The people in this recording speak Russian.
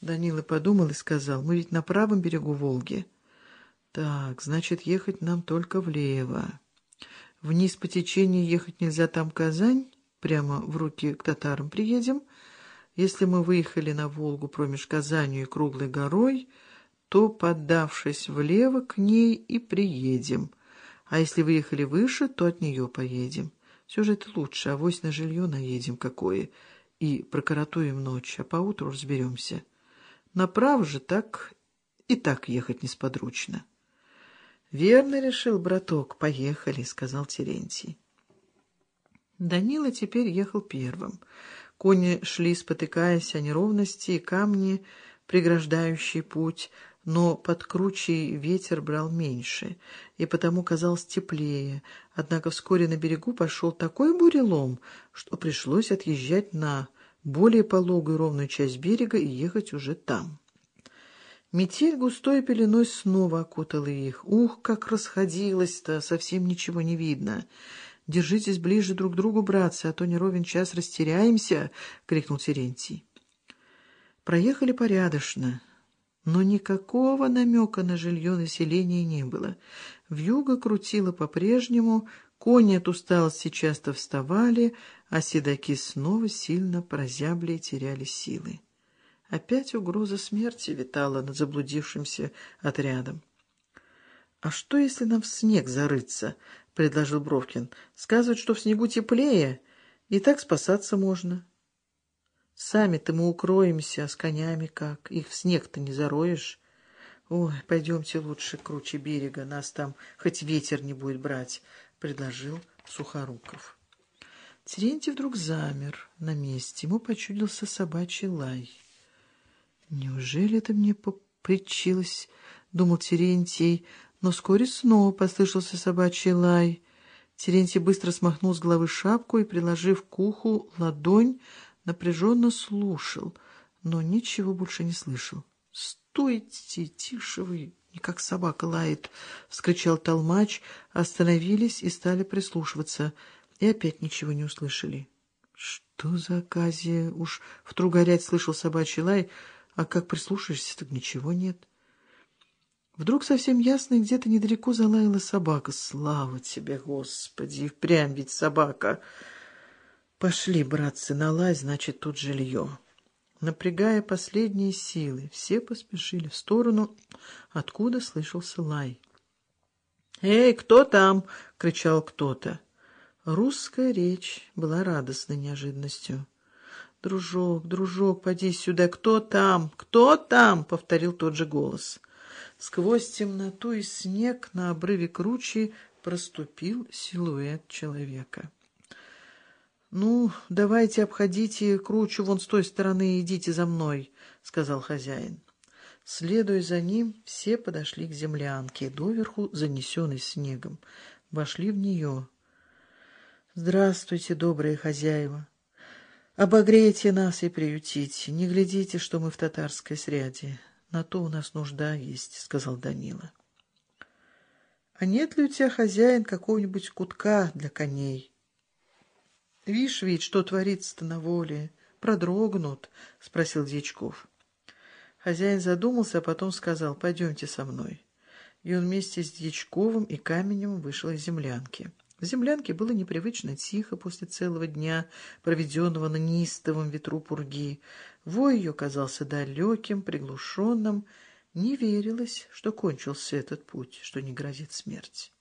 Данила подумал и сказал, мы ведь на правом берегу Волги. Так, значит, ехать нам только влево. Вниз по течению ехать нельзя, там Казань, прямо в руки к татарам приедем. Если мы выехали на Волгу промеж Казанью и Круглой горой, то, поддавшись влево к ней, и приедем. А если выехали выше, то от нее поедем. Все же это лучше, авось на жилье наедем какое, и прокоротуем ночь, а поутру разберемся. Направо же так и так ехать несподручно. — Верно решил, браток, поехали, — сказал Терентий. Данила теперь ехал первым. Кони шли, спотыкаясь о неровности и камни, преграждающие путь, но под кручей ветер брал меньше, и потому казалось теплее, однако вскоре на берегу пошел такой бурелом, что пришлось отъезжать на более пологую ровную часть берега и ехать уже там. Метель густой пеленой снова окутала их. Ух, как расходилась-то, совсем ничего не видно. «Держитесь ближе друг к другу, братцы, а то не ровен час растеряемся!» — крикнул Терентий. Проехали порядочно, но никакого намека на жилье населения не было. Вьюга крутила по-прежнему, кони от усталости часто вставали, а седаки снова сильно прозябли и теряли силы. Опять угроза смерти витала над заблудившимся отрядом. — А что, если нам в снег зарыться? — предложил Бровкин. — Сказывают, что в снегу теплее, и так спасаться можно. — Сами-то мы укроемся, а с конями как? Их в снег-то не зароешь. Ой, пойдемте лучше круче берега, нас там хоть ветер не будет брать, — предложил Сухоруков. Терентий вдруг замер на месте. Ему почудился собачий лай. «Неужели это мне попричилось?» — думал Терентий, но вскоре снова послышался собачий лай. Терентий быстро смахнул с головы шапку и, приложив к уху ладонь, напряженно слушал, но ничего больше не слышал. «Стойте, тише вы, не как собака лает!» — вскричал толмач, остановились и стали прислушиваться, и опять ничего не услышали. «Что за оказия?» — уж вдруг горять слышал собачий лай — а как прислушаешься, так ничего нет. Вдруг совсем ясно, где-то недалеко залаяла собака. Слава тебе, Господи, впрямь ведь собака. Пошли, братцы, на лай, значит, тут жилье. Напрягая последние силы, все поспешили в сторону, откуда слышался лай. «Эй, кто там?» — кричал кто-то. Русская речь была радостной неожиданностью. «Дружок, дружок, поди сюда! Кто там? Кто там?» — повторил тот же голос. Сквозь темноту и снег на обрыве кручи проступил силуэт человека. «Ну, давайте обходите кручу вон с той стороны и идите за мной», — сказал хозяин. Следуя за ним, все подошли к землянке, доверху занесенной снегом. Вошли в нее. «Здравствуйте, добрые хозяева!» Обогрейте нас и приютите. Не глядите, что мы в татарской сряде. На то у нас нужда есть, — сказал Данила. — А нет ли у тебя, хозяин, какого-нибудь кутка для коней? — Вишь ведь, что творится-то на воле. Продрогнут, — спросил Дьячков. Хозяин задумался, а потом сказал, — пойдемте со мной. И он вместе с Дьячковым и Каменем вышел из землянки. В землянке было непривычно тихо после целого дня, проведенного на неистовом ветру пурги. Вой ее казался далеким, приглушенным. Не верилось, что кончился этот путь, что не грозит смерть.